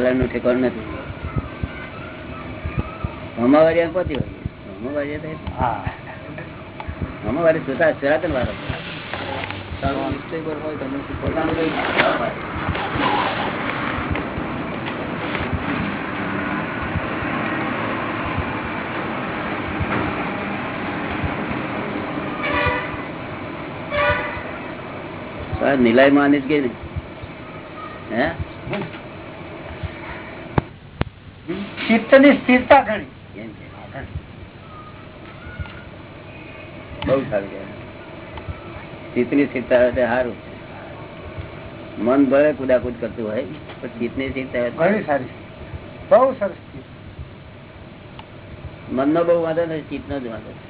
નું ઠેકાણ નથી. હમાવારી પહોંચી હોય હમાવારી હા. હમાવારી સુતા સનાતન વાળો નિલાય માની જ ગઈ ને હે ચિત્તની સ્થિરતા ઘણી. બઉ સારું ચિત્તની સ્થિરતા એટલે સારું. મન ભલે કુદાકુદ કરતું હોય પણ ચિત્તની સ્થિરતા હોય તો ઘણી સારી બઉ સરસ મનનો બહુ વાંધો નથી ચિત્તનો જ વાંધો છે.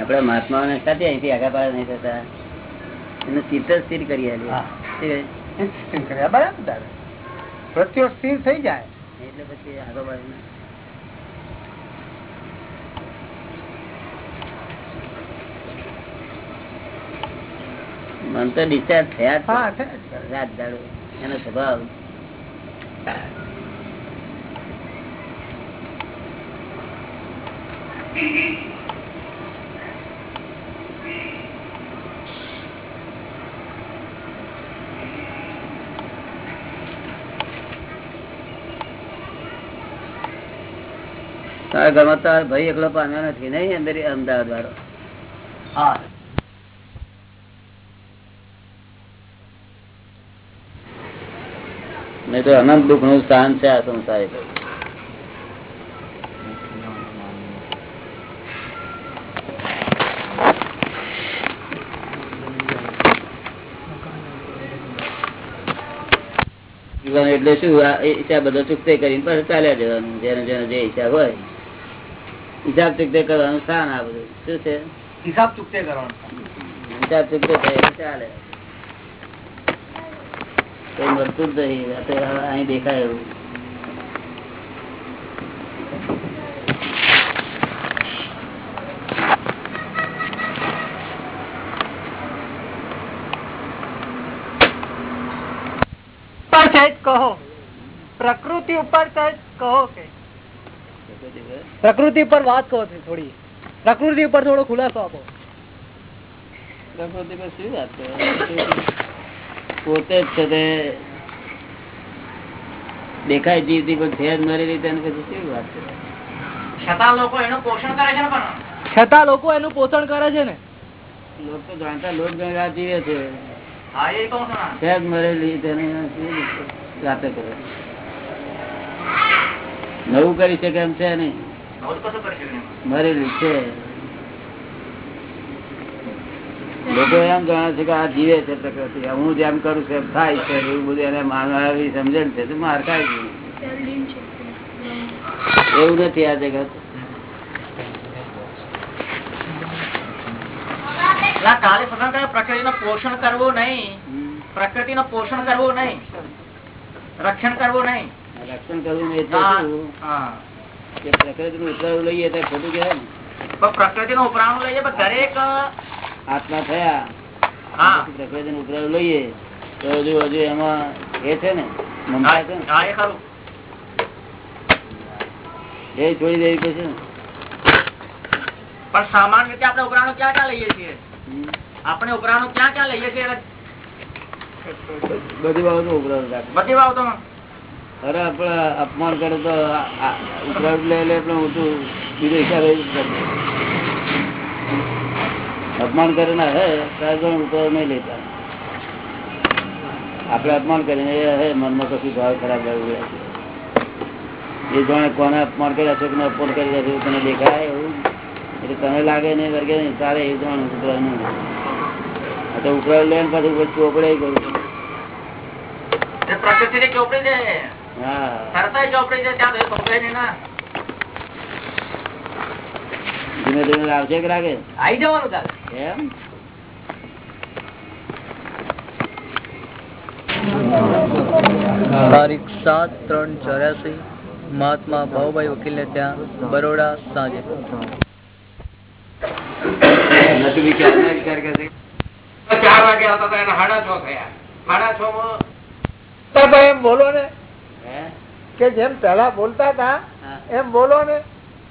આપડે મહાત્માઓને સાથે અહીંથી આગા પાડે નહીં થતા. એનું ચિત્ત સ્થિર કરી સ્થિર કર્યા બરાબર? દાદા પ્રત્યો સ્થિર થઈ જાય. એટલે પછી આગળ મન તો ડિસ્ચાર્જ થયા. રાત દાડો. એનો સ્વભાવ. તારા ઘરમાં તારા ભાઈ એકલો પામ્યો નથી નહીં અંદર અમદાવાદ વાળો? હા. નહીં તો અનંત દુઃખનું સ્થાન છે આ સંસારે. એટલે શું? ઈચ્છા બધો ચૂકતે કરીને પાછું ચાલ્યા જવાનું જેને જેને જે ઈચ્છા હોય. હિસાબ ચૂકતે કરવાનું સ્થાન આ બધું. શું છે? હિસાબ ચૂકતે કરવાનું. હિસાબ ચૂકતે થાય ચાલે. કઈ મળતું જ નહીં આ અહીં દેખાય એવું. કહો. પ્રકૃતિ ઉપર કહો કે પ્રકૃતિ પર વાત કહો છો થોડી. પ્રકૃતિ પર થોડો ખુલાસો આપો. પ્રકૃતિ પર શું વાત પોતે જ છે તે દેખાય જીવતી પણ છે જ મરી રીતે પછી શું વાત છે છતાં લોકો એનું પોષણ કરે છે ને પણ. છતાં લોકો એનું પોષણ કરે છે ને? લોકો તો જાણતા લોક ગણવા જીવે છે. હા એ કહું છું છે જ મરેલી તેને શું કરે? નવું કરી શકે એમ છે નહીં. મરેલી છે. લોકો એમ જાણે છે કે આ જીવે છે પ્રકૃતિ. હું જેમ કરું છું એમ થાય છે. એવું બધું એને માનવી સમજણ છે. તો માર ખાય છે. એવું નથી આ જગત. કાલે પ્રકૃતિ નું પોષણ કરવું નહીં. પ્રકૃતિ નું પોષણ કરવું નહીં. રક્ષણ કરવું નહીં. રક્ષણ કરવું એટલે કે પ્રકૃતિ નું ઉતરાવું લઈએ તો ખોટું કહેવાય ને. પ્રકૃતિ નું ઉપરાણું લઈએ દરેક આત્મા થયા. હા. પ્રકૃતિ નું ઉપરાણું લઈએ. તો હજુ હજુ એમાં એ છે ને મમતા છે ને. એ ખરું. એ છોડી દેવી પડશે ને. પણ સામાન્ય રીતે આપણે ઉપરાણું ક્યાં ક્યાં લઈએ છીએ? આપણે ઉપરાણું ક્યાં ક્યાં લઈએ છીએ? બધી બાબતો ઉપરાણું બધી બાબતોમાં. અરે આપડે અપમાન કરે તો આ- આ લે પણ ઊંધું બીજો હિસાબે અપમાન કરે ના, હે ત્યારે પણ નહીં લેતા. આપડે અપમાન કરીને એ હે મનમાં કશું ભાવ ખરાબ લાગ્યું એ જાણે કોને અપમાન કર્યા છે કોને અપમાન કરી રહ્યા છે તને દેખાય એવું. એટલે તને લાગે નહીં, વર્ગે નહીં, તારે એ જાણ ઉતરાવ નહીં આ તો ઉતરાવ લે પાછું ઉપર ચોપડે કરું. પ્રકૃતિ ને ચોપડી ના ધીમે ધીમે આવશે કે લાગે આવી જવાનું તારે. એમ? તારીખ સાત ત્રણ ચોર્યાસી મહાત્મા ભાવભાઈ વકીલ ને ત્યાં બરોડા સાંજે. ચાર વાગે આવતા હતા એના સાડા છ થયા. સાડા છ માં એમ બોલો ને. કે જેમ પેલા બોલતા હતા એમ બોલો ને.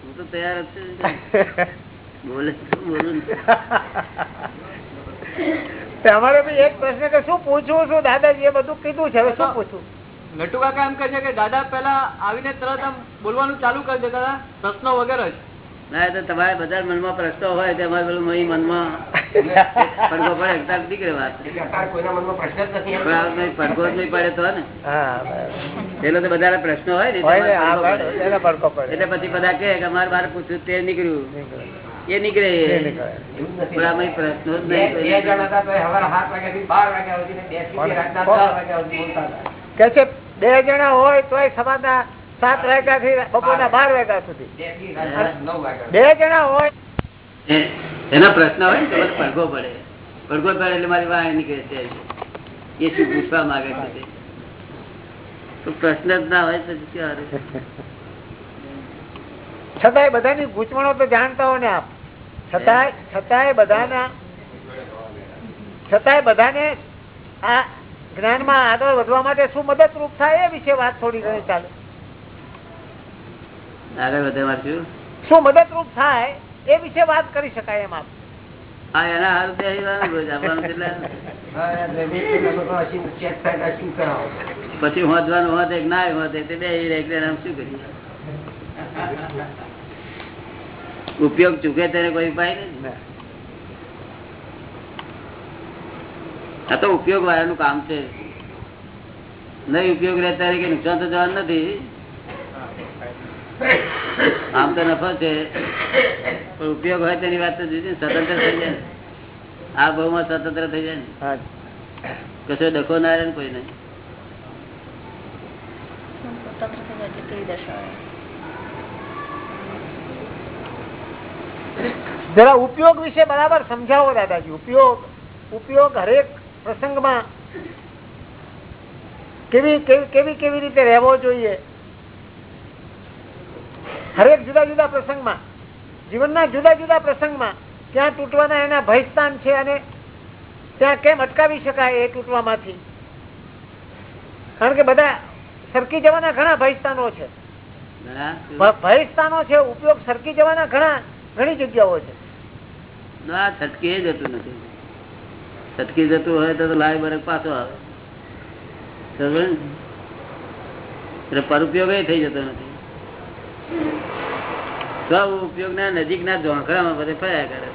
હું તો તૈયાર જ છું. બોલે તો બોલું ને. તે અમારે બી એક પ્રશ્ન કે શું પૂછવું શું દાદાજી એ બધું કીધું છે હવે શું પૂછવું? લટુ કાકા એમ કહે છે કે દાદા પેલા આવીને તરત આમ બોલવાનું ચાલુ કરી દેતા પ્રશ્નો વગેરે જ. ના એ તો તમારે બધા મનમાં પ્રશ્નો હોય તો અમારે પેલું મનમાં. પડઘો પડે નીકળે વાત. પડઘો જ નહીં પડે તો ને. પેલો તો બધા પ્રશ્નો હોય ને. એટલે પછી બધા કે અમારે પૂછ્યું તે નીકળ્યું. એ નીકળે. પ્રશ્નો બે તો કે છે જણા હોય તોય સવારના સાત વાગ્યા થી બપોરના બાર વાગ્યા સુધી. બે જણા હોય એના પ્રશ્ન હોય ને તો પડઘો પડે. પડઘો પડે એટલે મારી વાહ નીકળે છે. એ શું પૂછવા માંગે છે તો? પ્રશ્ન જ ના હોય તો ક્યારે છતાંય બધાની ગૂંચવણો તો જાણતા હો ને આપ. છતાંય છતાંય બધાના છતાંય બધાને આ જ્ઞાનમાં આગળ વધવા માટે શું મદદરૂપ થાય એ વિશે વાત થોડી ઘણી ચાલે. આગળ વધે મારે શું? શું મદદરૂપ થાય એ વિશે વાત કરી શકાય એમ આપ હા એના બે પછી વાંચવાનું હોત એક ના હોત તે બે શું કરીએ? ઉપયોગ ચૂકે તેને કોઈ ઉપાય નહીં આ તો ઉપયોગ વાળાનું કામ છે. નહીં ઉપયોગ રહેતા કે નુકસાન તો જવાનું નથી. આમ તો નફો છે. પણ ઉપયોગ હોય તેની વાત તો જુદી સ્વતંત્ર થઈ જાય આ આ ભાવમાં સ્વતંત્ર થઈ જાય ને. કશો ડખો ના રહે ને કોઈ નહીં જરા ઉપયોગ વિશે બરાબર સમજાવો દાદાજી. ઉપયોગ ઉપયોગ હરેક પ્રસંગમાં કેવી કેવી કેવી કેવી રીતે રહેવો જોઈએ? હરેક જુદા જુદા પ્રસંગમાં જીવનના જુદા જુદા પ્રસંગમાં ત્યાં તૂટવાના એના ભયસ્થાન છે અને ત્યાં કેમ અટકાવી શકાય એ તૂટવામાંથી. કારણ કે બધા સરકી જવાના ઘણા ભયસ્થાનો છે. ભયસ્થાનો છે ઉપયોગ સરકી જવાના ઘણા ઘણી જગ્યાઓ છે. ના છટકી જતું નથી. છટકી જતું હોય તો લાય બરક પાછો આવે. પર ઉપયોગ એ થઈ જતો નથી. સ્વ ઉપયોગ ના નજીક ના ઝોંખરામાં બધે ફર્યા કરે?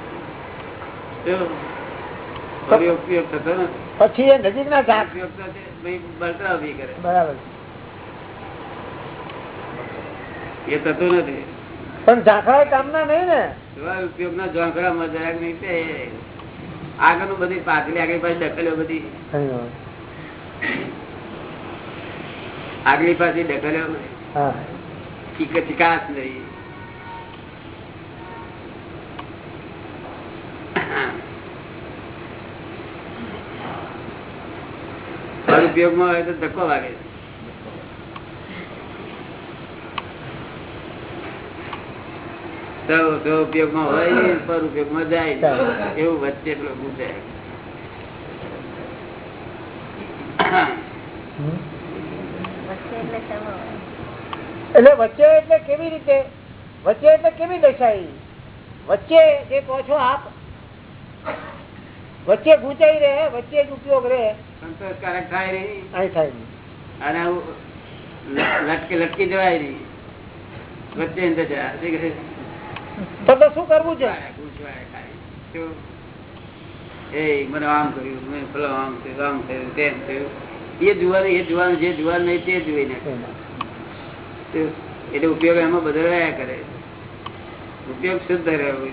થતો પછી એ નજીક ના ઉપયોગ તો છે, ભાઈ બળતરા ઊભી કરે. બરાબર. એ થતું નથી. પણ ઝાંખરા કામના નહીં ને. ઉપયોગ ના ઝોંખરામાં જરાક નહીં તે. આગળનું બધી પાછલી આગળ પાછી ડકલ્યો બધી. આગલી પાછી ડકલ્યો હા. ચીક- નહીં ઉપયોગમાં હોય તો ધક્કો વાગે તો તો ઉપયોગમાં હોય પર ઉપયોગમાં જાય એવું વચ્ચે પૂછે એટલે વચ્ચે એટલે કેવી રીતે? વચ્ચે એટલે કેવી દશાઈ વચ્ચે જે કહો છો આપ. વચ્ચે ગુંચાઈ રહે વચ્ચે જ ઉપયોગ રહે. સંતોષકારક થાય રહી થાય. અને લટકી લટકી જવાય રહી વચ્ચે. તો તો શું કરવું છે. એ મને આમ કર્યું મેં પેલો આમ થયું આમ થયું તેમ થયું. એ જોવાનું એ જોવાનું જે જોવાનું નહીં તે જોઈ નાખે. શું? એટલે ઉપયોગ એમાં બદલાયા કરે. ઉપયોગ શુદ્ધ રહેવો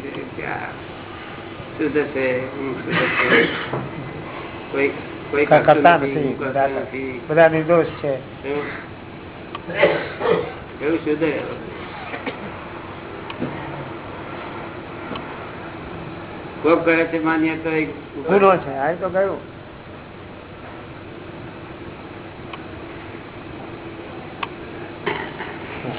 શુદ્ધ છે હું શુદ્ધ છું. કોઈ કોઈ કરતા નથી, બધા. નિર્દોષ છે. એવું. શુદ્ધ રહેવું. કોક કરે છે માન્ય તો ગુનો છે. આ તો ગયું.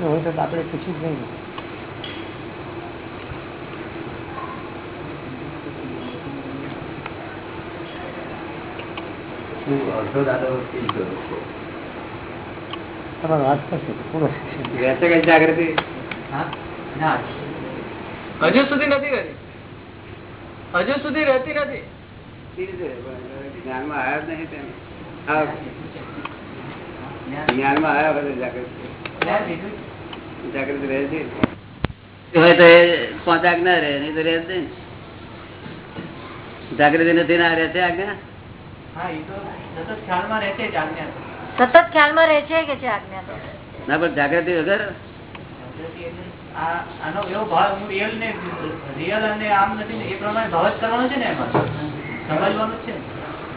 પ્રશ્ન હોય તો આપણે પૂછ્યું જ નહીં. હું અડધો દાદો પ્રીત કરું છું. તમારો વાત થશે પૂરો થશે. રહેશે કઈ જાગૃતિ? હા? ના. હજુ સુધી નથી રહેતી હજુ સુધી રહેતી નથી. જ્ઞાનમાં આવ્યા જ નહીં તેને આ જ્ઞાનમાં આવ્યા વગર જાગૃતિ. જાગૃતિ રહે છે? હોય તો એ પાંચ આજ્ઞા રહે નહીં તો રહે છે જાગૃતિ નથી ના રહે છે આજ્ઞા? હા એ તો સતત ખ્યાલમાં રહે છે જ આજ્ઞા તો. સતત ખ્યાલમાં રહે છે કે છે આજ્ઞા તો? ના પણ જાગૃતિ વગર? એટલે આનો એવો ભાવ હું રિયલ ને રિયલ અને આમ નથી એ પ્રમાણે ભાવ જ કરવાનો છે ને એમાં? સમજવાનું છે ને?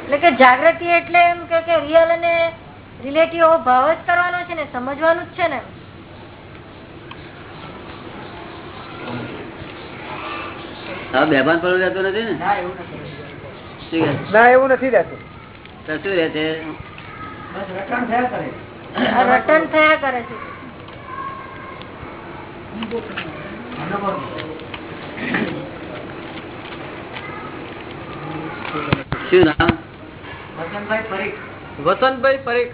એટલે કે જાગૃતિ એટલે એમ કે કે રિયલ અને રિલેટિવ ભાવ જ કરવાનો છે ને સમજવાનું જ છે ને બેભાન પડવું રહેતું નથી ને? ના એવું નથી શું કહે? ના એવું નથી રહેતું. શું રહે છે? બસ થયા કરે આ રટણ થયા કરે છે. શું નામ? વસંતભાઈ પરીખ. વસંતભાઈ પરીખ.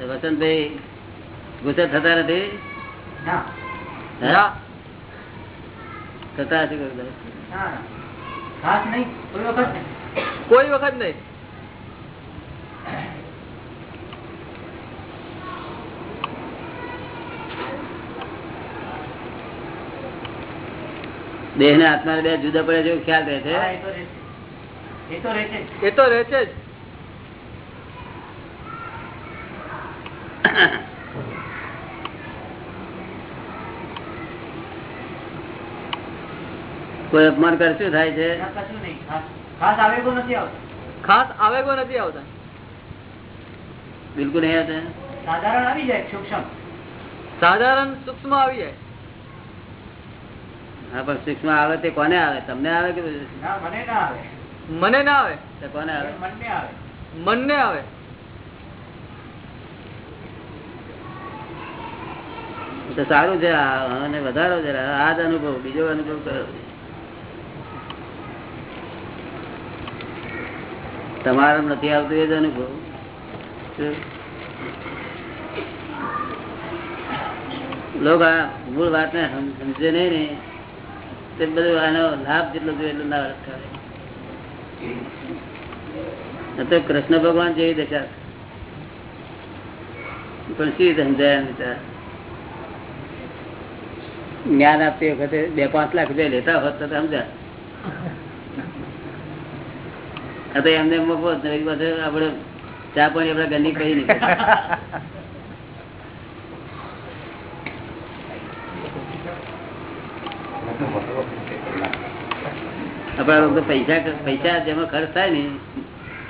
વસંતભાઈ ગુસ્સે થતા નથી? હે? ના થતા હશે કોઈ વખત. નહીં દેહ ને આત્મા બે જુદા પડે જેવું ખ્યાલ રહે છે? તો રહે છે. એ તો રહે છે જ. એ તો રહે છે જ કોઈ અપમાન કરે શું થાય છે? ખાસ આવેગો નથી આવતો. ખાસ આવેગો નથી આવતા. બિલકુલ નહીં આવતા. સાધારણ આવી જાય સૂક્ષ્મ. સાધારણ સૂક્ષ્મ આવી જાય. હા પણ સૂક્ષ્મ આવે તે કોને આવે? તમને આવે કે મને ના આવે. મને ના આવે. તે કોને આવે? મનને આવે. મનને આવે. તો સારું છે અને વધારો જરા આ જ અનુભવ બીજો અનુભવ કયો? તમારે નથી આવતું, એ જ અનુભવ. લોકો આ મૂળ વાતને ને સમજે નહીં ને, તે બધું આનો લાભ જેટલો જોઈએ એટલો ના ઉઠાવે તો કૃષ્ણ ભગવાન જેવી દશા. પણ શી સમજાય વિચાર? જ્ઞાન આપતી વખતે બે પાંચ લાખ રૂપિયા લેતા હોત તો સમજા આ તો એમને પાછું ચા પાણી આપડે ગંદી કરી નહીં આપણા લોકો પૈસા પૈસા જેમાં ખર્ચ થાય ને,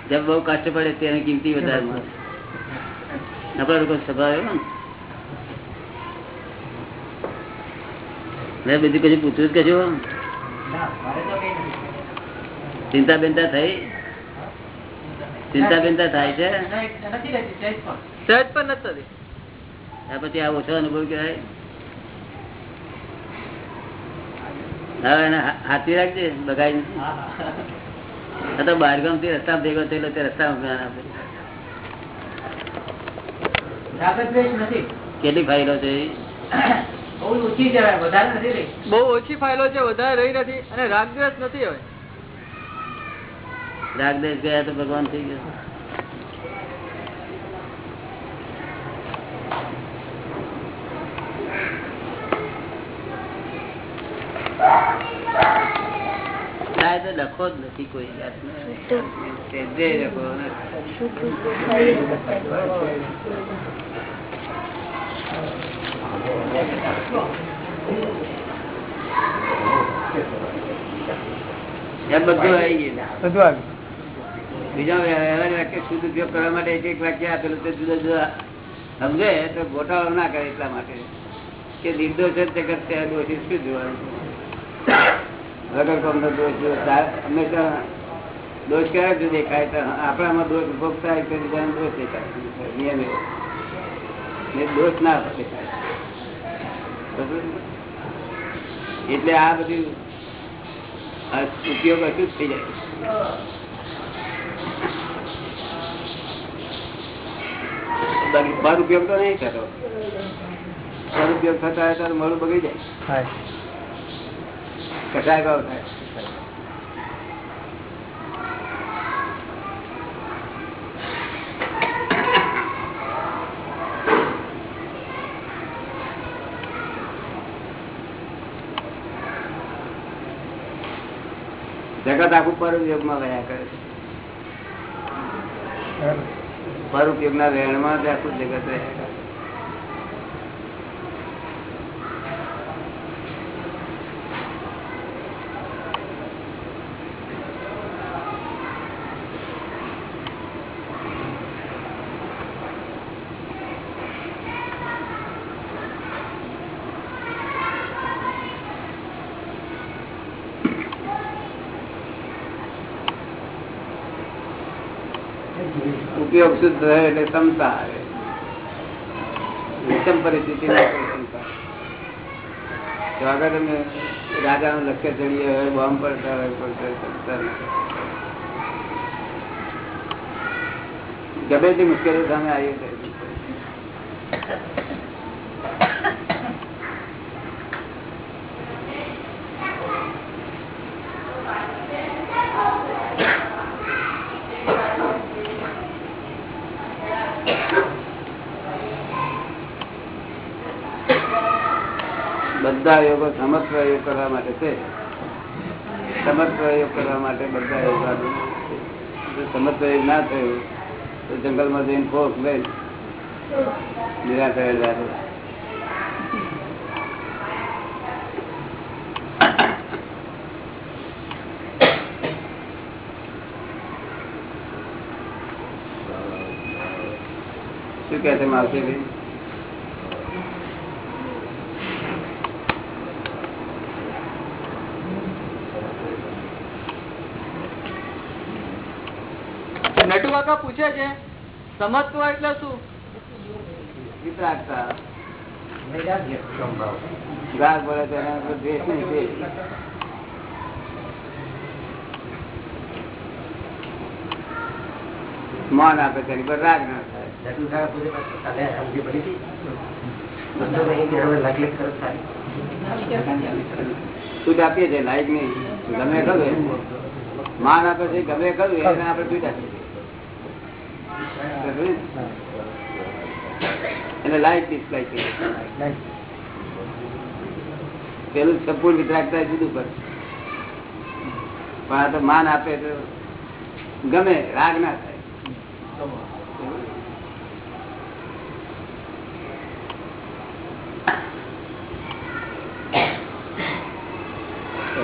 જેમ બહુ કષ્ટ પડે તેની કિંમતી વધારે આપડા લોકો સ્વભાવ એવો બીજું કશું પૂછ્યું જ કશું? ચિંતા બિંતા થઈ? ચિંતા બિંતા થાય છે? સહેજ પણ. નથી આ પછી આ ઓછો અનુભવ કહેવાય હવે એને હાથી રાખજે બગાઈ તો બહારગામથી રસ્તા ભેગો થયેલો તે રસ્તામાં જ્ઞાન આપે. કેટલી ફાઇલો છે બહુ ઓછી ફાઇલો છે વધારે રહી નથી અને રાગદ્વેષ નથી હવે. રાગ દેશ ગયા તો ભગવાન થઈ ગયો. થાય તો લખો જ નથી કોઈ બધું આવી ગયું. બધું આવ્યું બીજા વ્યવહાર વાક્ય શુદ્ધ ઉપયોગ કરવા માટે એક એક વાક્ય આપેલું તે જુદા જુદા. સમજે? તો ગોટાળો ના કરે એટલા માટે. કે નિર્દોષ જ જગત દોષી શું જોવાનું? આપણામાં દોષ ભોગ થાય તો બીજાને દોષ દેખાય. નિયમ. દોષ ના દેખાય? એટલે આ બધું ઉપયોગ અશુદ્ધ થઈ જાય. બાકી પર ઉપયોગ તો નહીં થતો. પર ઉપયોગ થતા હોય તો મોડું બગડી જાય. કસાય ભાવ થાય. જગત આખું પર યોગમાં ગયા કરે છે. પર ઉપયોગના રહેણમાં આખું જગત રહ્યા કરે ઉપયોગ શુદ્ધ થયો એટલે ક્ષમતા આવે વિષમ પરિસ્થિતિ તમે રાજાનું લક્ષ્ય ચડીએ હવે બોમ્બ પડતા હોય પડતા ના. ગમે તે મુશ્કેલી સામે આવી બધા યોગો સમર્થ પ્રયોગ કરવા માટે છે. સમર્થ પ્રયોગ કરવા માટે બધા યોગો સમર્થ પ્રયોગ ના થયું, તો જંગલમાં જઈને ફોક લઈ નિરાકરણ લાગે શું કે છે માવતી નટુ કાકા પૂછે છે? સમત્વ એટલે શું? વિતરાગતા. માન આપે તેની પર રાગ ના થાય. છૂટ આપીએ છીએ લાઈક નહીં. ગમે ખરું માન આપે છે ગમે ખરું એને આપણે છૂટ આપીએ છીએ. એને લાઈટ ડિસ્પ્લાય કરીએ પેલું સંપૂર્ણ વિતરાગતા જુદું પર. પણ આ તો માન આપે તો ગમે, રાગ ના થાય.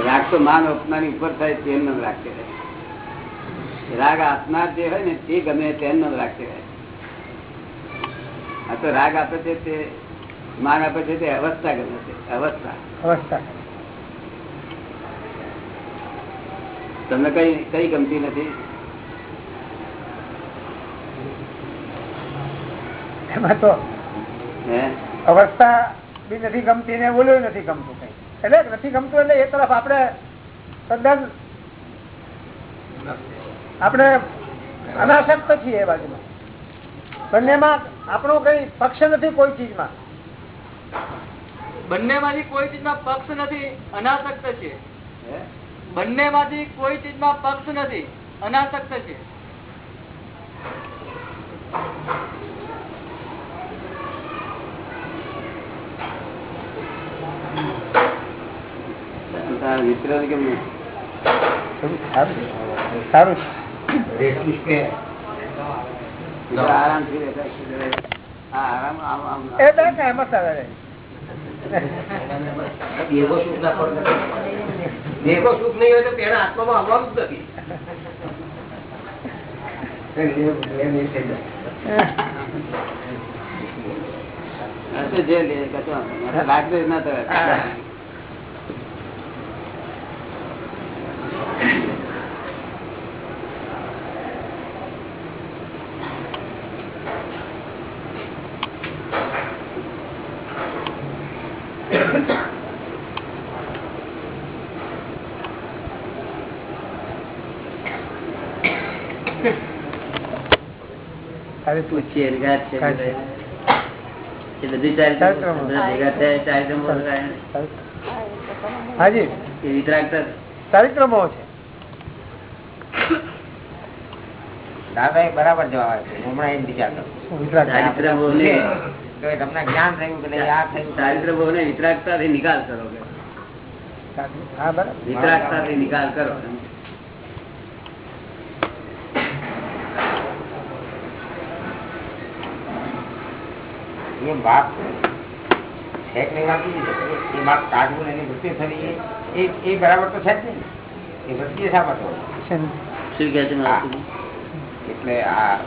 રાગ તો માન અપનાની ઉપર થાય તેમ ન કહેવાય. રાગ આપનાર જે હોય ને તે ગમે તેમ ન રાગ કહેવાય આ તો રાગ આપે છે તે માન આપે છે તે અવસ્થા ગમે છે અવસ્થા. અવસ્થા. તમને કઈ કઈ ગમતી નથી? એમાં તો અવસ્થા બી નથી ગમતી ને ઓલું નથી ગમતું કઈ. એટલે નથી ગમતું એટલે એ તરફ આપણે તદ્દન આપણે અનાસક્ત છીએ એ બાજુમાં. બંનેમાં આપણો કઈ પક્ષ નથી કોઈ ચીજમાં. બંને માંથી કોઈ ચીજમાં પક્ષ નથી અનાસક્ત છે. બંને માંથી કોઈ ચીજમાં પક્ષ નથી અનાસક્ત છે? સારું. છે દેહો સુખ ના. નહીં હોય તો પેલા આત્મામાં આવવાનું જ નથી. લાગતું જ નતું. પૂછીએ છે એ બધી ચારિત્ર ચારિત્રમો. ભેગા થયા ચારિત્રમો હાજી. વિતરાગતા ચારિત્રમો છે. દાદા એ બરાબર જવાબ આપ્યો. હમણાં એમ વિચાર કરો ચારિત્રમો ને? તમને જ્ઞાન થયું કે નહીં, આ થયું. ચારિત્રમો ને વિતરાગતાથી નિકાલ કરો હા બરાબર. વિતરાગતાથી નિકાલ કરો. એ બાપ છે. કે નહીં વાત એ બાપ કાઢવું એની વૃત્તિ થવી એ- એ એ બરાબર તો છે જ નહીં. એ વૃત્તિ શા માટે? એટલે આ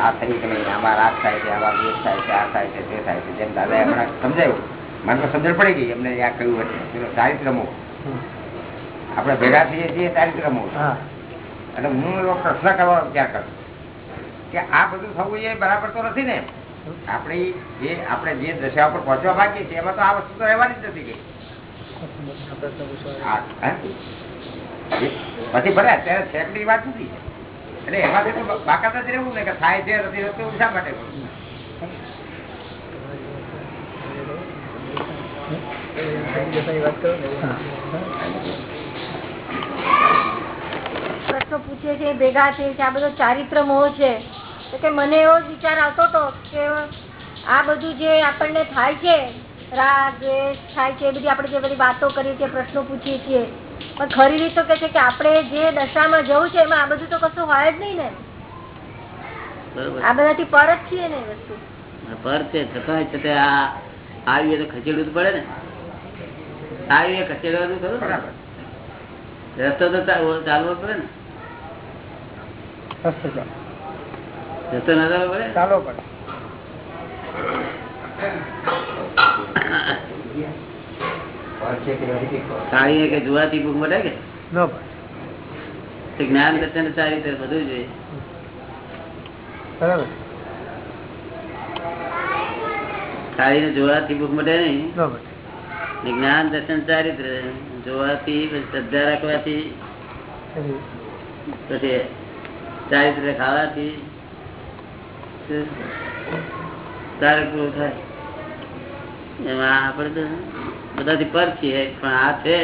આ થયું કે નહીં આમાં રાગ થાય છે આમાં દ્વેષ થાય છે આ થાય છે તે થાય છે. જેમ દાદાએ હમણાં સમજાયું મને સમજણ પડી ગઈ એમને આ કહ્યું હતું ચારિત્રમો આપણે ભેગા થઈએ છીએ ચારિત્રમો હા. અને હું એવો પ્રશ્ન કરવાનો વિચાર કરું કે આ બધું થવું એ બરાબર તો નથી ને. આપણી જે, આપણે જે દશા ઉપર પહોંચવા માંગીએ છીએ એમાં તો આ વસ્તુ તો રહેવાની જ નથી ગઈ પછી ભલે, અત્યારે સેકની વાત નથી. એટલે એમાંથી તો બાકાત જ રહેવું ને કે થાય છે, નથી રહેતું શા માટે પૂછે છે, ભેગા છે આ બધો ચારિત્ર મોહ છે. કે મને એવો વિચાર આવતો હતો કે આ બધું જે આપણને થાય છે રાગ દ્વેષ થાય છે બધી આપણે જે બધી વાતો કરીએ છીએ પ્રશ્નો પૂછીએ છીએ પણ ખરી રીત તો કે છે કે આપણે જે દશામાં જવું છે એમાં આ બધું તો કશું હોય જ નહીં ને. આ બધાથી પર જ છીએ ને એ વસ્તુ. પર છે છતાંય છતાં આ આવી તો ખસેડવું તો પડે ને. આવી ખસેડવાનું ખરું? રસ્તો તો ચાલવો પડે ને. રસ્તો ચાલો. રસ્તો ના ચાલવો પડે ચાલો પડે સાડી કે જોવાથી ભૂખ મળે કે ન પડે તે જ્ઞાન દર્શન ચારિત્ર બધું જોઈએ બરાબર સાડી ને જોવાથી ભૂખ મળે નહીં ન પડે ને જ્ઞાન દર્શન ચારિત્ર જોવાથી પછી શ્રદ્ધા રાખવાથી હજી પછી ચારિત્ર ખાવાથી તારે પૂરું થાય? એમાં આપણે તો બધાથી પર છીએ પણ આ છે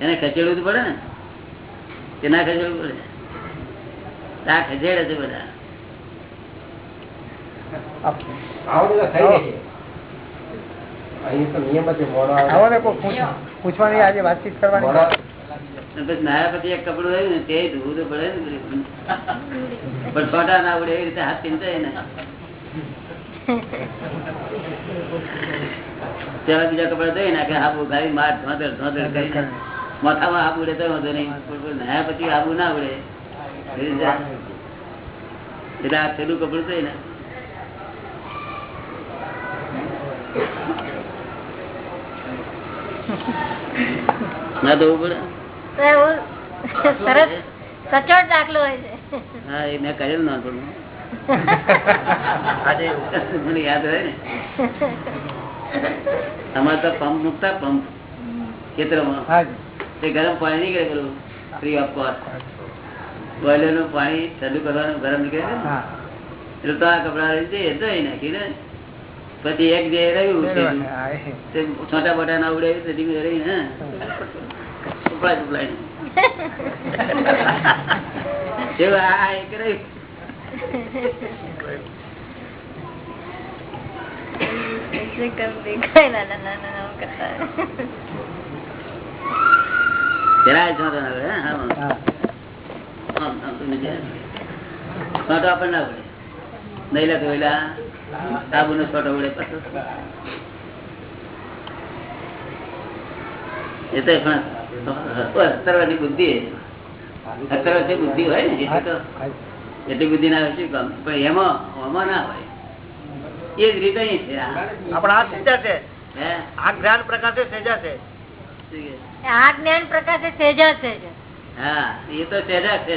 એને ખસેડવું પડે ને. કે ના ખસેડવું પડે? આ ખસેડે છે બધા. પૂછવાની આજે વાતચીત કરવાની? પછી નાયા પછી એક કપડું રહ્યું ને તે ધોવું તો પડે ને પણ છોટા ના આવડે એવી રીતે હાથ ચિંતાય ને. ત્યાં બીજા કપડા ધોઈ નાખે આબુ ગાડી માર ધોધર ધોધર કરી માથામાં આબુ ઉડે તો વાંધો નહીં. નાયા પછી આબુ ના એવી એટલે આ છેલ્લું કપડું થઈ ને ના ધોવું પડે? સરસ સચોટ દાખલો હોય છે. હા એ મેં કરેલું ના થોડું. આજે મને યાદ રહે ને. અમારે તો પંપ મૂકતા પંપ ખેતરમાં. તે ગરમ પાણી નીકળે પેલું ફ્રી ઓફ કોસ્ટ બોઇલરનું પાણી ઠંડુ કરવાનું ગરમ નીકળે ને. એટલે તો આ કપડા રહી ધોઈ નાખી ને. પછી એક જે રહ્યું. તે છોટા બોટા ના ઉડાવ્યું તે રહી ને. એવું આ આ એક રહ્યું દેખાય ના ના ના ના ના કરતા જરાય છોટો ના ઉડે હા હા આમ, આમ તો નીચે. છોટો આપણને ના ઉડે નહીં લાગે ઓલા સાબુ નો છોટો ઉડે પછી એ તો પણ અત્તરવાની બુદ્ધિ અત્તરવાથી બુદ્ધિ હોય ને એટલે તો હાજી. એટલી બુદ્ધિ ના હોય શું કામ? પણ એમાં આમાં ના હોય. એ જ રીતે છે આ. આ સેજા છે. આ જ્ઞાન પ્રકાશે સેજા છે. આ જ્ઞાન પ્રકાશે સેજા છે. હા એ તો સહેજા છે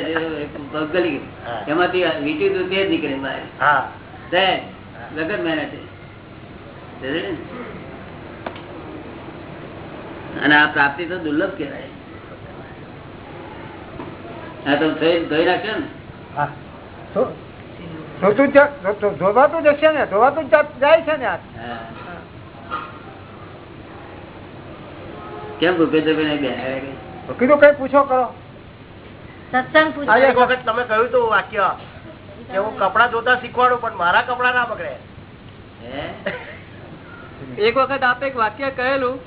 ભૌગોલિક. એમાંથી વીટી તો તે જ નીકળે બહાર હા. વગર મહેનતે? અને આ પ્રાપ્તિ તો દુર્લભ કહેવાય. આ તો ધોઈ નાખ્યો ને. જ ધોવાતું જશે ને ધોવાતું જાય છે ને. કેમ ભૂપેન્દ્રભાઈ કીધું કઈ પૂછો કરો. સત્સંગ પૂછો. એક વખત તમે કહ્યું હતું વાક્ય કે હું કપડા ધોતા શીખવાડું પણ મારા કપડા ના બગડે. એક વખત આપે એક વાક્ય કહેલું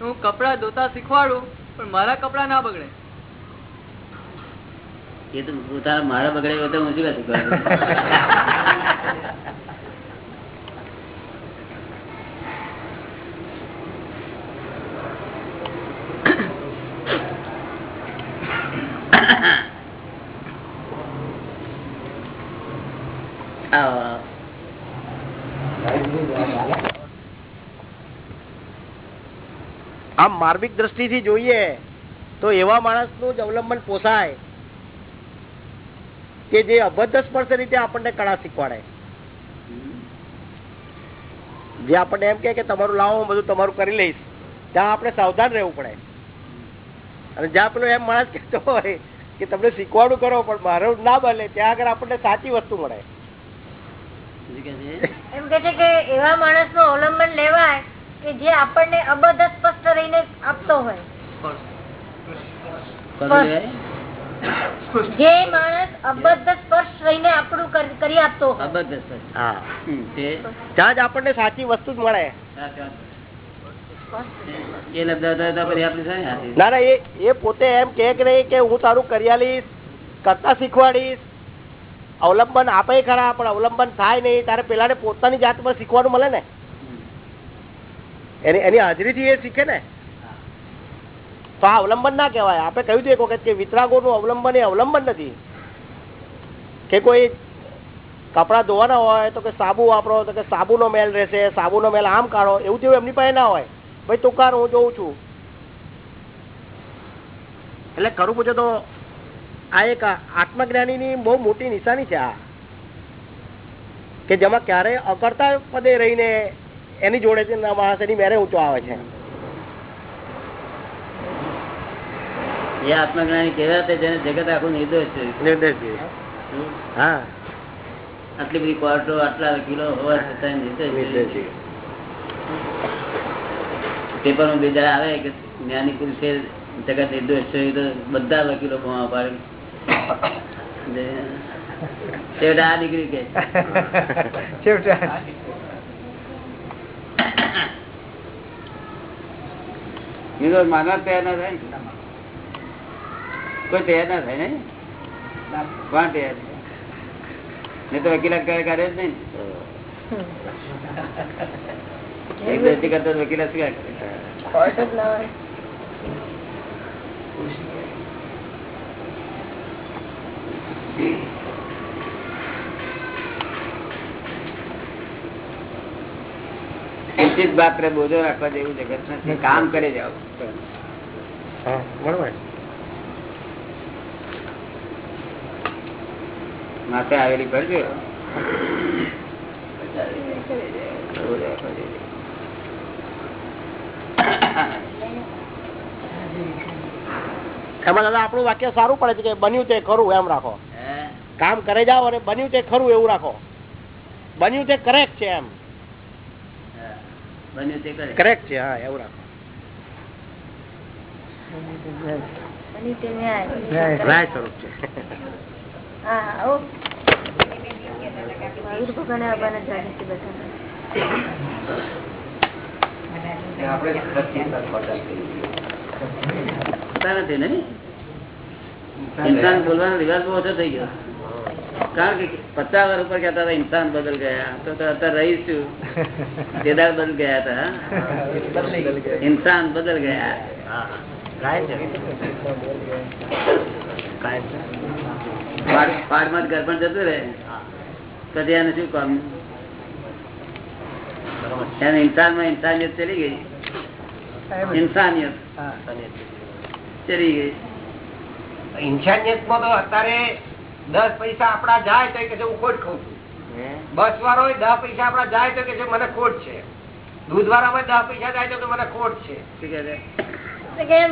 હું કપડા ધોતા શીખવાડું પણ મારા કપડા ના બગડે એ તો પોતાના મારા બગડે તો હું શું શીખવાડું આવો, આવો. આમ માર્મિક દ્રષ્ટિથી જોઈએ તો એવા માણસનું જ અવલંબન પોસાય કે જે અભદ્ર સ્પર્શ રીતે આપણને કળા શીખવાડે. જે આપણને એમ કે તમારું લાવો હું બધું તમારું કરી લઈશ. ત્યાં આપણે સાવધાન રહેવું પડે. અને જ્યાં પેલો એમ માણસ કહેતો હોય કે તમને શીખવાડું કરો પણ મારું ના બને ત્યાં આગળ આપણને સાચી વસ્તુ મળે. છે? એમ કે છે કે એવા માણસનું અવલંબન લેવાય કે જે આપણને અબધ સ્પષ્ટ રહીને આપતો હોય? જે માણસ અબદ્ધ સ્પર્શ રહીને આપણું કરી આપતો અબદ્ધ ત્યાં જ આપણને સાચી વસ્તુ જ મળે? ના ના એ એ પોતે એમ કે કે નહીં કે હું તારું કરિયાલીશ કરતા શીખવાડીશ. અવલંબન આપે ખરા પણ અવલંબન થાય નહીં. તારે પેલાને પોતાની જાત પર શીખવાનું મળે ને? એની એની હાજરીથી એ શીખે ને? તો આ અવલંબન ના કહેવાય. આપણે કહ્યું હતું એક વખત કે વિતરાગોનું અવલંબન એ અવલંબન નથી. કે કોઈ કપડાં ધોવાના હોય તો કે સાબુ વાપરો, તો કે સાબુનો મેલ રહેશે, સાબુનો મેલ આમ કાઢો, એવું તેવું એમની પાસે ના હોય. ભાઈ તું કાર હું જોઉં છું. એટલે ખરું પૂછો તો આ એક આત્મજ્ઞાનીની બહુ મોટી નિશાની છે આ. કે જેમાં ક્યારેય અકર્તા પદે રહીને એની જોડે છે માણસ એની મેરે ઊંચો આવે છે. એ આત્મજ્ઞાની કેવા છે જેને જગત આખું નિર્દોષ છે. નિર્દેશ હા. આટલી બધી કોર્ટો આટલા વકીલો હોવા છતાં નિર્દોષ છે. પેપરમાં બીજા આવે કે જ્ઞાની પુરુષે જગત નિર્દોષ છે તો બધા વકીલો ભણવા પાડે. છેવટે આ દીકરી કે નિર્દોષ માનવા તૈયાર ના થાય. કોઈ તૈયાર ના થાય ને? કોણ તૈયાર? નહીં તો વકીલાત કરે કરે જ નહીં. એક દ્રષ્ટિ કરતો વકીલાત શું કરે? નિશ્ચિત માત્ર બોજો રાખવા જેવું જગત નથી. કામ કરે જાવ માથે આવેલી કરજો. એમાં દાદા આપણું વાક્ય સારું પડે છે કે બન્યું તે ખરું એમ રાખો. કામ કરે જાઓ અને બન્યું તે ખરું એવું રાખો. બન્યું તે કરેક્ટ છે એમ. બન્યું તે કરે. કરેક્ટ છે હા એવું રાખો. ન્યાય. સ્વરૂપ છે. હા, આવો. મયુર ભગવાને આવવાના જાણીતી બધા થતા નથી ને? ઇન્સાન બોલવાનો રિવાજ બહુ ઓછો થઈ ગયો. કારણ કે પચાસ વર્ષ ઉપર કહેતા હતા ઇન્સાન બદલ ગયા. તો અત્યારે રહીશું. કેદાર બદલ ગયા હતા ઇન્સાન બદલ ગયા. પાડ- પાડમાં ઘર પણ જતું રહે. પછી એને શું કામ? એને ઇન્સાનમાં ઇન્સાનિયત ચલી ગઈ. ઇન્સાનિયત. ચલી ગઈ. ઇન્સાનિયતમાં તો અત્યારે દસ પૈસા આપડા જાય તો કે છે હું ખોટ ખાઉં છું. બસ વાળો હોય દસ પૈસા આપડા જાય તો કે છે મને ખોટ છે. દૂધ વાળા હોય દસ પૈસા જાય તો મને ખોટ છે.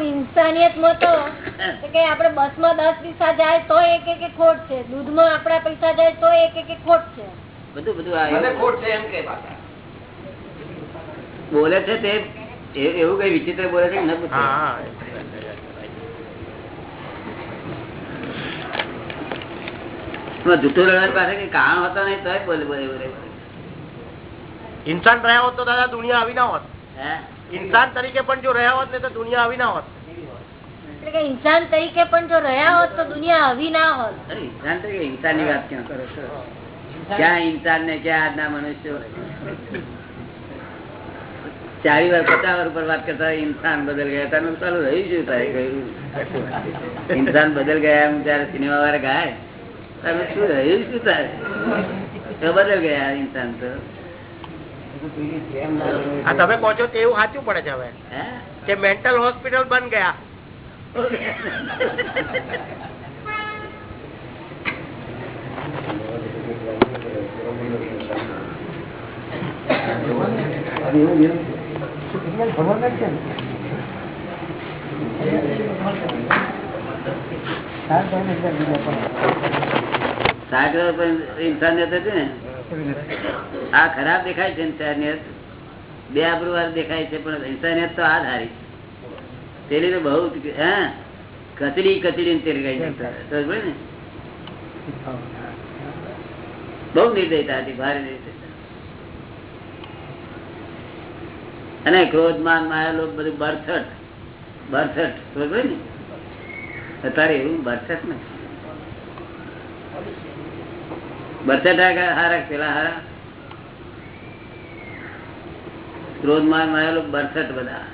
ઇન્સાનિયતમાં તો બસમાં દસ પૈસા જાય તો એક એક એક ખોટ છે. દૂધમાં આપડા પૈસા જાય તો એક એક એક ખોટ છે. બધું બધું. ખોટ છે એમ કે બોલે છે તે એવું કઈ વિચિત્ર બોલે છે કે ન પૂછે? એમાં જૂઠું લડવાની પાસે કઈ કારણ હોતા નહીં તોય બોલે બોલે બોલે. બોલે. ઇન્સાન રહ્યા હોત તો દાદા દુનિયા આવી ના હોત. ઇન્સાન તરીકે પણ જો રહ્યા હોત ને તો દુનિયા આવી ના હોત. ઇન્સાન તરીકે પણ જો રહ્યા હોત તો દુનિયા આવી ના હોત. ઇન્સાન તરીકે ઇન્સાનની વાત ક્યાં કરો છો? ક્યાં ઇન્સાન ને ક્યાં આજના મનુષ્યો? ચારી વાર પચાસ વાર ઉપર વાત કરતા ઇન્સાન બદલ ગયા. તમે ચાલુ રહ્યું છે ઇન્સાન બદલ ગયા એમ જયારે સિનેમા વાળા ગાય. તમે શું રહ્યું શું થાય? ખબર ગયા ઇન્સાન તો? તમે કહો છો તે એવું સાચું પડે છે હવે. હે? કે મેન્ટલ હોસ્પિટલ બંધ ગયા. સાઠ બે આબરૂ દેખાય છે, પણ બહુ હા? બહુ નિર્દયતા હતી, ભારે અને ક્રોધ માન માયા લોકો બધું બરછટ બરછટ ને? અત્યારે એવું બરછટ નથી. બરછટ હારા પેલા હારા? ક્રોધ માર માયા લોભ બધા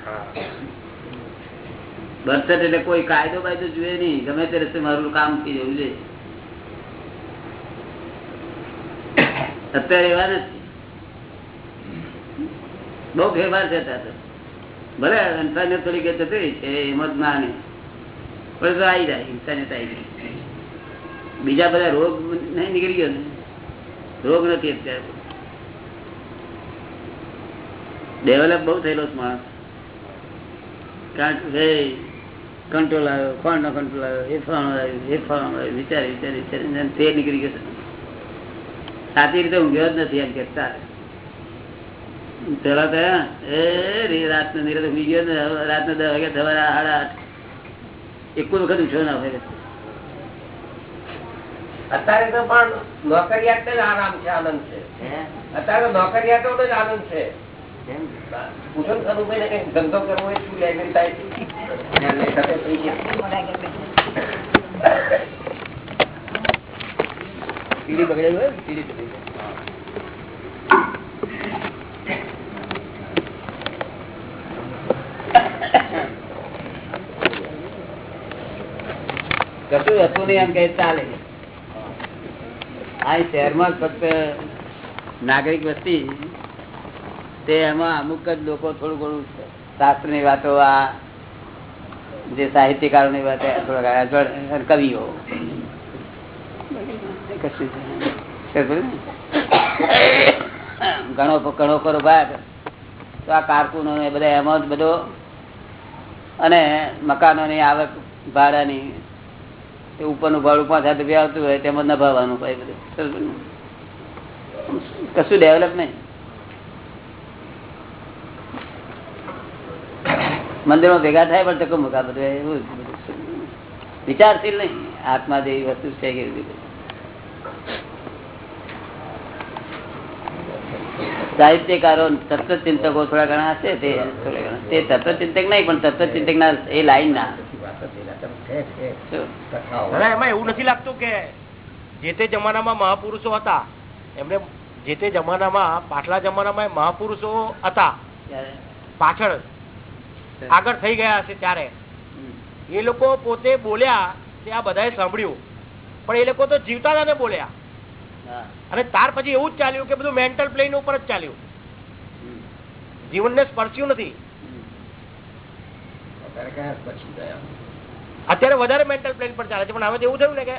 બરછટ એટલે કોઈ કાયદો બાયદો જુએ નહીં. ગમે તે રસ્તે મારું કામ થઈ જવું જોઈએ અત્યારે એવા નથી. બહુ ફેરફાર છે તો ભલે ઇન્સાનિયત તરીકે જતી છે એમાં જ ના નહીં પણ તો આવી જાય ઇન્સાનિયત આવી જાય. બીજા બધા રોગ નહીં નીકળી ગયો ને. રોગ નથી અત્યારે. ડેવલપ બહુ થયેલો છે માણસ. કંટ્રોલ આવ્યો, કોણ નો કંટ્રોલ આવ્યો? એ ફાણો આવ્યું, એ ફાણો આવ્યું, વિચારી વિચારી વિચારી તે નીકળી ગયો. સાચી રીતે ઊંઘ્યો જ નથી એમ કેતા પેલા તો એ રાતનો નિરત ઊંઘી ગયો ને રાતનો દસ વાગ્યા સવારે સાડા આઠ. એક વખત ઉઠ્યો ના હોય અત્યારે તો પણ નોકરિયાત જ આરામ છે આનંદ છે. અત્યારે તો નોકરિયાતો જ આનંદ છે. પૂછો ને કંઈક ધંધો કરવો શું થાય છે? બગડેલું હોય કશું હતું નહીં એમ કે ચાલે. આ શહેરમાં ફક્ત નાગરિક વસ્તી તે એમાં અમુક જ લોકો થોડું ઘણું શાસ્ત્રની વાતો, આ જે સાહિત્યકારો ની વાતો થોડા કવિઓ? ઘણો ઘણો ખરો ભાગ તો આ કારકુનો ને બધા એમાં જ બધો અને મકાનો ની આવક, ભાડાની ઉપરનું ભાડું પાંચ હાથ રૂપિયા આવતું હોય તેમાં નભાવવાનું ભાઈ બધું. કશું ડેવલપ નહીં. મંદિરો ભેગા થાય પણ ટકો મુકા બધું એવું વિચારશીલ નહીં. આત્મા જેવી વસ્તુ છે કે એવી બધી. સાહિત્યકારો તત્વચિંતકો થોડા ઘણા હશે તે થોડા ઘણા. તે તત્વચિંતક નહીં, પણ તત્વચિંતક ના એ લાઈન ના. એમાં એવું નથી લાગતું કે જે તે જમાનામાં મહાપુરુષો હતા એમને જે તે જમાનામાં પાછલા જમાનામાં મહાપુરુષો હતા પાછળ આગળ થઈ ગયા હશે ત્યારે. એ લોકો પોતે બોલ્યા તે આ બધાએ સાંભળ્યું પણ એ લોકો તો જીવતા જ ને બોલ્યા. અને ત્યાર પછી એવું જ ચાલ્યું કે બધું મેન્ટલ પ્લેન ઉપર જ ચાલ્યું. જીવનને સ્પર્શ્યું નથી. અત્યારે વધારે મેન્ટલ પ્લેન પર ચાલે છે. પણ હવે એવું થયું ને કે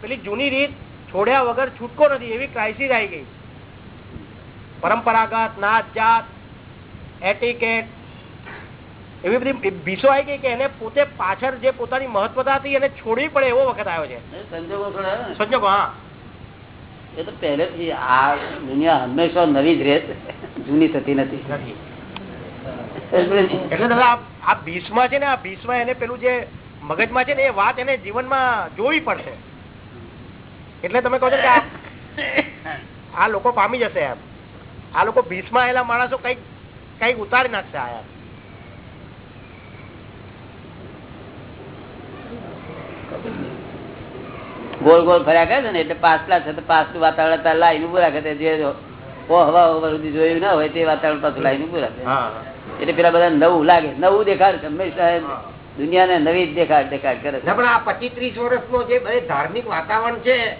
પેલી જૂની રીત છોડ્યા વગર છૂટકો નથી એવી ક્રાઇસિસ આવી ગઈ. પરંપરાગત નાત જાત એટીકેટ એવી બધી ભીસો આવી ગઈ કે એને પોતે પાછળ જે પોતાની મહત્વતા હતી એને છોડવી પડે એવો વખત આવ્યો છે. સંજોગો હા. એ તો પહેલેથી આ દુનિયા હંમેશા નવી જ રહે જૂની થતી નથી. એટલે દાદા આ- આ ભીષમાં છે ને આ ભીષમાં એને પેલું જે મગજમાં છે ને એ વાત એને જીવનમાં જોવી પડશે. એટલે તમે કહો છો કે આ લોકો પામી જશે એમ. આ લોકો ભીસમાં આવેલા માણસો કંઈક કંઈક ઉતારી નાખશે આ. ગોળ ગોળ ફર્યા કરે છે ને એટલે પાછલા છે તો પાછલું વાતાવરણ તાર લાઈન ઉભું રાખે છે. જે હવા હવા સુધી જોયું ના હોય તે વાતાવરણ પાછું લાઈન ઉભું રાખે. એટલે પેલા બધા નવું લાગે. નવું દેખાડ. હંમેશા દુનિયાને નવી જ દેખાડ દેખાડ કરે છે. પણ આ પચીસ ત્રીસ વર્ષનો જે બધે ધાર્મિક વાતાવરણ છે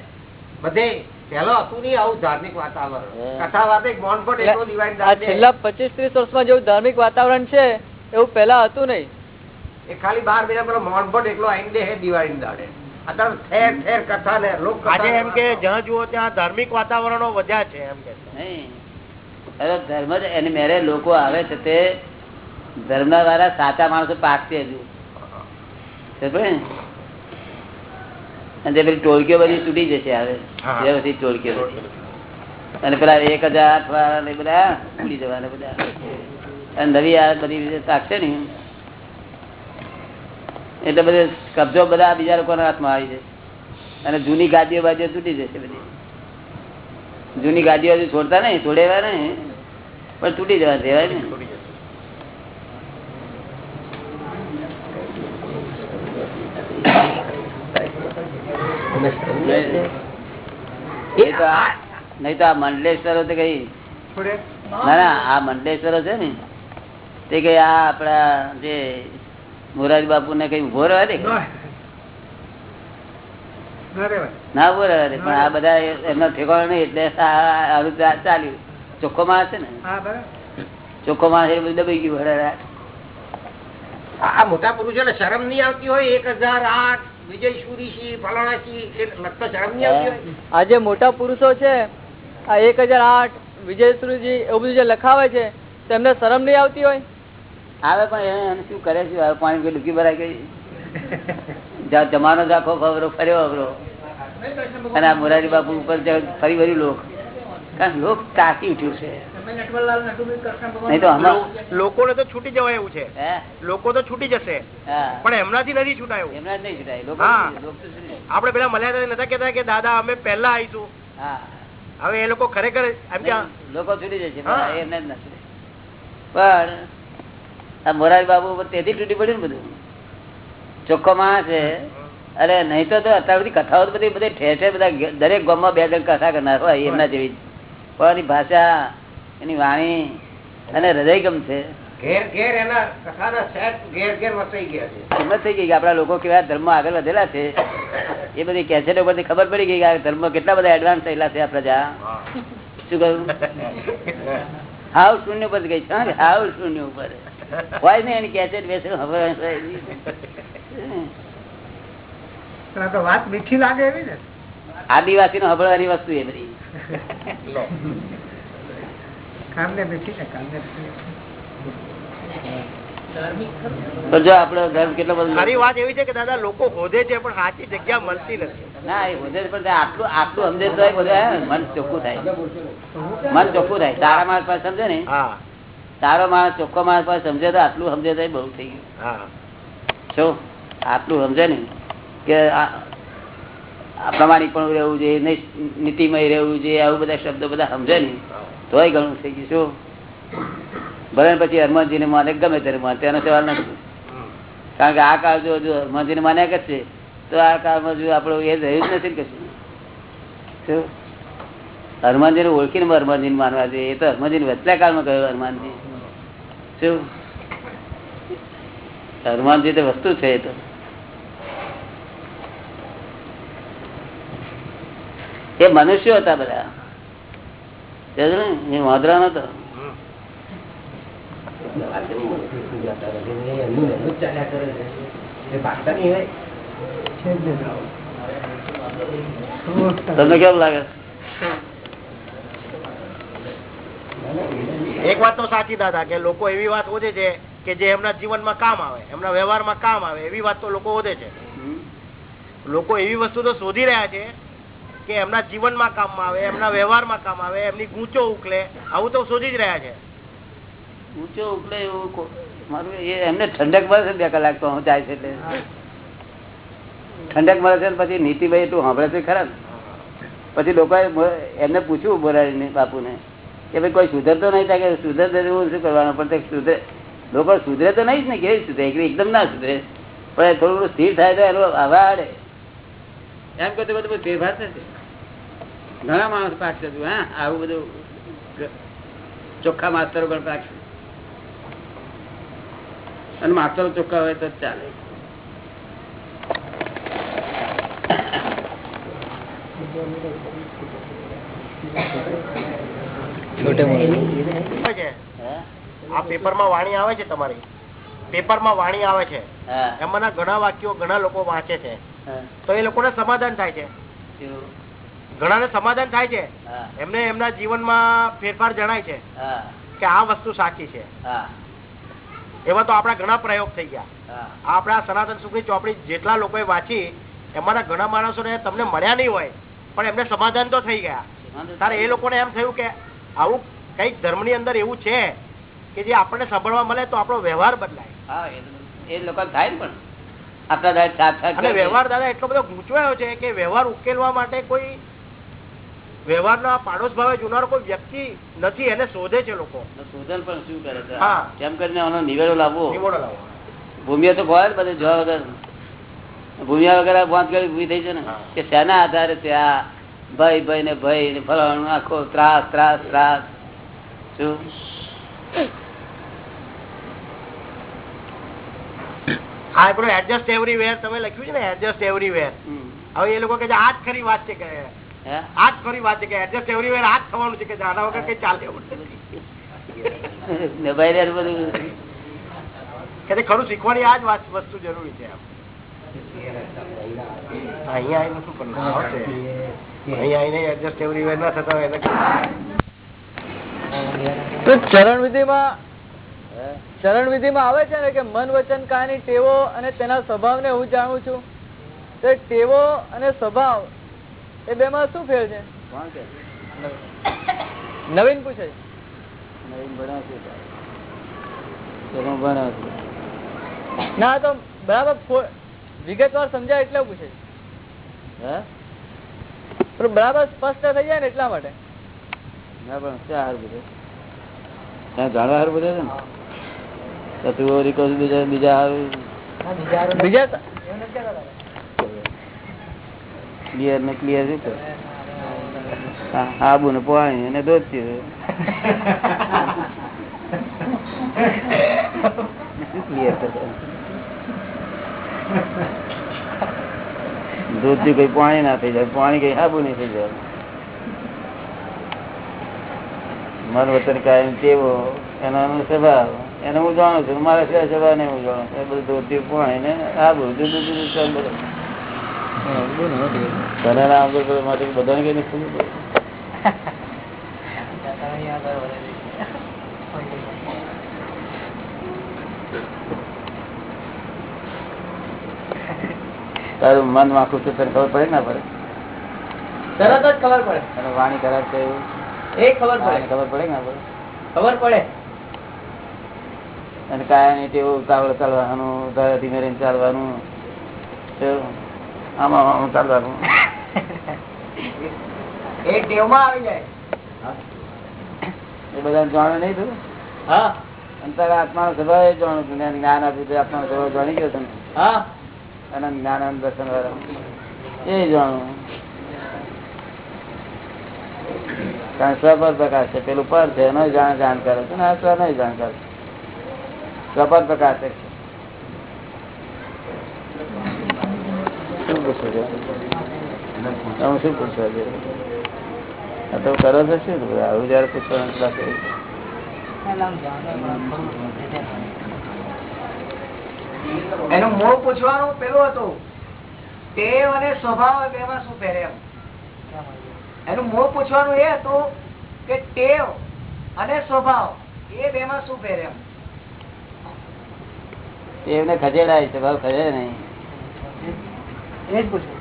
બધે પેલો હતું નહીં આવું ધાર્મિક વાતાવરણ. કથા વાતે મોન એટલો દિવાળી છેલ્લા પચીસ ત્રીસ વર્ષમાં જેવું ધાર્મિક વાતાવરણ છે એવું પેલા હતું નહીં. એ ખાલી બાર મહિના પેલો મોન એટલો આઈને દે દિવાળી દાડે. આજે એમ કે જ્યાં જુઓ ત્યાં ધાર્મિક વાતાવરણો વધ્યા છે એમ કે અરે ધર્મ જ એની મેરે લોકો આવે છે તે ધર્મ વાળા સાચા માણસો પાકતી હજુ? અને પેલી ટોળકીઓ બધી તૂટી જશે હવે. વ્યવસ્થિત ટોળકીઓ અને પેલા એક હજાર આઠ બધા ઉડી જવાના બધા. અને નવી આ બધી તાકશે ને. એટલે બધે કબજો બધા બીજા લોકોના હાથમાં આવી જશે અને જૂની ગાદીઓ બાજુ તૂટી જશે બધી. જૂની ગાદીઓ હજુ છોડતા નહીં છોડેવા નહીં પણ તૂટી જવા દેવાય ને નહીં તો આ- નહીં તો આ મંડલેશ્વરો તો કઈ ના ના આ મંડલેશ્વરો છે ને તે કઈ આ આપડા જે મોરારી બાપુ ને કઈ ઊભો રહે ના. ઊભો રહે પણ આ બધા એમનો ઠેકાણો નહીં એટલે ચાલ્યું. ચોખ્ખો માં હશે ને? ચોખ્ખો માં બધું દબાઈ ગયું બરાબર. આ મોટા પુરુષો ને શરમ નહીં આવતી હોય? એક હજાર આઠ વિજય સુરીશી ફલાણાશી એ શરમ નહીં આવતી હોય? આજે મોટા પુરુષો છે આ એક હજાર આઠ વિજયશ્રીજી એવું બધું જે લખાવે છે તેમને શરમ નહીં આવતી હોય? આવે પણ એને શું કરે છે? પાણી કોઈ ડૂબકી ભરાઈ ગઈ. જમાનો જ ખબરો ફર્યો ખબરો અને આ મોરારી બાપુ ઉપર જ ફરી વળી લોક. કારણ લોક તાકી ઉઠ્યું છે. લોકોને તો છૂટી જવાય એવું છે. હે? લોકો તો છૂટી જશે. હા. પણ એમનાથી નથી છૂટાયું. એમના જ નહીં છૂટાય. આપણે પેલા મળ્યા નતા કેતા કે દાદા અમે પહેલા આવીશું. હા. હવે એ લોકો ખરેખર લોકો છૂટી જશે પણ આ મોરારી બાબુ તેથી તૂટી પડ્યું ને બધું. ચોખ્ખો માણસ છે. અરે નહીં તો અત્યાર બધી કથાઓ બધી બધી ઠેર ઠેર બધા દરેક ગામમાં બે જણ કથા કરનાર હોય એમના જેવી. પણ એની ભાષા એની વાણી અને હૃદયગમ છે. ઘેર ઘેર એના કથાના ઘેર ઘેર વસાઈ ગયા છે. કિંમત થઈ ગઈ કે આપણા લોકો કેવા ધર્મ આગળ વધેલા છે. એ બધી કેસેટો પરથી ખબર પડી ગઈ કે આ ધર્મ કેટલા બધા એડવાન્સ થયેલા છે આ પ્રજા. શું કહ્યું? હાવ શૂન્ય ઉપર ગઈ છે હાવ શૂન્ય ઉપર. હોય ને એની કેસેટ બેસે ખબર વાત મીઠી લાગે એવી ને. આદિવાસી નો હબળવાની વસ્તુ એ બધી. કામને મીઠી ને કામને તો જો આપણો ધર્મ કેટલો બધો ખરી વાત એવી છે કે દાદા લોકો હોદે છે પણ સાચી જગ્યા મળતી નથી. ના એ વધે પણ આટલું આટલું સમજે તો બધું હે ને, મન ચોખ્ખું થાય. મન ચોખ્ખું થાય. તારા માણસ પાસે સમજે ને? હા. સારો માણસ ચોખ્ખો માણસ પાસે સમજે તો આટલું સમજે તો બહુ થઈ ગયું. હા. શું આટલું સમજે ને કે પ્રમાણિક પણ રહેવું જોઈએ નીતિમય રહેવું જોઈએ આવું બધા શબ્દો બધા સમજે ને તોય ઘણું થઈ ગયું. શું ભલે પછી હનુમાનજી ને માને ગમે ત્યારે માને સવાલ નથી. કારણ કે આ કાળ જો હનુમાનજી ને માન્યા છે તો આ કાળમાં જો આપણું એ રહ્યું જ નથી કશું. હનુમાનજી ને ઓળખીને હનુમાનજી માનવા જોઈએ એ તો હનુમાનજી વચલા કાળમાં કહ્યું હનુમાનજી. શું? હનુમાનજી તો વસ્તુ છે એ તો. એ મનુષ્યો હતા બધા. ને? એ વાંદરા નતા તમને કેમ લાગે? એક વાત તો સાચી દાદા, કે લોકો એવી વાત વધે છે કે જે એમના જીવનમાં કામ આવે, એમના વ્યવહારમાં કામ આવે, એવી વાત તો લોકો વધે છે. લોકો એવી વસ્તુ તો શોધી રહ્યા છે કે એમના જીવનમાં કામમાં આવે, એમના વ્યવહારમાં કામ આવે, એમની ગૂંચો ઉકલે આવું તો શોધી જ રહ્યા છે. ઊંચો ઉકલે એવું મારું એમને ઠંડક મળે છે બે કલાક તો હું જાય છે એટલે. ઠંડક મળે છે પછી નીતિભાઈ એટલું સાંભળે છે ખરા પછી લોકોએ એમને પૂછ્યું બોરાડીને બાપુને કે ભાઈ કોઈ સુધરતો નહીં થાય કે સુધરતો એવું શું કરવાનું? પણ તે સુધરે લોકો સુધરે તો નહીં જ ને કેવી સુધરે? એકદમ ના સુધરે. પણ થોડું સ્થિર થાય તો એનો આવા આડે એમ કરતું બધું ફેરફાર થશે. ઘણા માણસ પાકશે થતું હા? આવું બધું ચોખ્ખા માસ્તરો પણ પાકશે અને માસ્ટર ચોખ્ખા હોય તો ચાલે. વાણી આવે છે તમારી. પેપરમાં વાણી આવે છે. એમાંના ઘણા વાક્યો ઘણા લોકો વાંચે છે. તો એ લોકોને સમાધાન થાય છે. ઘણા ઘણાને સમાધાન થાય છે. એમને એમના જીવનમાં ફેરફાર જણાય છે કે આ વસ્તુ સાચી છે. હા. એવા તો આપણા ઘણા પ્રયોગ થઈ ગયા. આપણા સનાતન સુખની ચોપડી જેટલા લોકોએ વાંચી એમાંના ઘણા માણસો તમને મળ્યા નહીં હોય પણ એમને સમાધાન તો થઈ ગયા. તારે એ લોકોને એમ થયું કે આવું કંઈક ધર્મની અંદર એવું છે કે જે આપણને સાંભળવા મળે તો આપણો વ્યવહાર બદલાય. હા એ- લોકો થાય પણ. આપણા વ્યવહાર દાદા એટલો બધો ગૂંચવાયો છે કે વ્યવહાર ઉકેલવા માટે કોઈ વ્યવહારના પાડોશ ભાવે જોનારો કોઈ વ્યક્તિ નથી એને શોધે છે લોકો તો શોધન પણ શું કરે છે હા. કેમ કરીને આનો નિવેડો લાવવો નિવડો લાવો ભૂમિયા તો ભય બધે જોવા વગર ભૂમિયા વગર વાંચ કરી ઊભી થઈ છે ને હા. કે શેના આધારે ત્યાં ભાઈ ભાઈ ને ભાઈ ને ફલાણું આખો ત્રાસ ત્રાસ ત્રાસ શું આ પેલું એડજસ્ટ એવરીવેર તમે લખ્યું છે ને એડજસ્ટ એવરીવેર. હવે એ લોકો કે આ જ ખરી વાત છે કે હે? આ જ ખરી વાત છે કે એડજસ્ટ એવરીવેર આ જ થવાનું છે કે આના વગર કઈ ચાલે એવું નથી. દબાઈ રહે બધું. કે તે ખરું શીખવાની આ જ વાત વસ્તુ જરૂરી છે અહીંયા આવીને શું કરવું અહીંયા આવીને એડજસ્ટ એવરીવેર ના થતા હોય તો ચરણ વિધિમાં ચરણ વિધિમાં આવે છે ને કે મન વચન કાની ટેવો અને તેના સ્વભાવને હું જાણું છું? તો ટેવો અને સ્વભાવ એ બે માં શું ફેર છે? નવીન પૂછે નવીન છે ના તો બરાબર વિગતવાર સમજાય એટલે પૂછે છે. બરાબર સ્પષ્ટ થઈ જાય ને એટલા માટે. ના પણ ક્યાં હાર બધે? ત્યાં જાણવા હાર બધે છે ને? બીજા બીજા બીજા ક્લિયર ને ક્લિયર રીતે. આબુ ને પાણી અને દોધતી ક્લિયર દૂધથી કઈ પાણી ના થઈ જાય, પાણી કઈ આબુ નહીં થઈ જાય. મન વતન કાયમ તેવો એનો સ્વભાવ, એને હું જાણું છું, મારા સિવાય સ્વભાવ ને હું જાણું. છું એ બધું ધોતી, પાણી ને આબુ, જુદું જુદું ચાલ. બધું તને ના આવડે તો માટે બધાને કઈ નથી તારું મન વાંકું છે તને ખબર પડે ના પડે? તરત જ ખબર પડે. અને વાણી ખરાબ છે એવું? એ ખબર પડે. ખબર પડે ના પડે? ખબર પડે. અને કાયા નહીં તેવું કાવડ ચાલવાનું ધીમે રહીને ચાલવાનું. આમાં આમ ચાલવાનું. એ ટેવમાં આવી જાય. એ બધા જાણે નહીં તું હા. અને તારા સ્વભાવ એ જાણું છું. જ્ઞાન આપ્યું સ્વભાવ જાણી ગયો તમે હા. અને જ્ઞાન દર્શન વાળા. એ જાણું. કારણ સ્વપર પ્રકાશ છે. પેલું પર છે એનો જાણ જાણ કરે છે ને આ સ્વ નહીં જાણ કરે સ્વપર પ્રકાશ છે. શું છે? શું છે કરો છો શું? આવું જયારે પૂછવાનું એનું મૂળ પૂછવાનું પેલું હતું. ટેવ અને સ્વભાવ બેમાં શું પહેરે એમ? એનું મૂળ પૂછવાનું એ હતું કે ટેવ અને સ્વભાવ એ બેમાં શું પહેરે એમ? એમને ખસેડાય સ્વભાવ ખસે નહીં. એ જ પૂછ્યું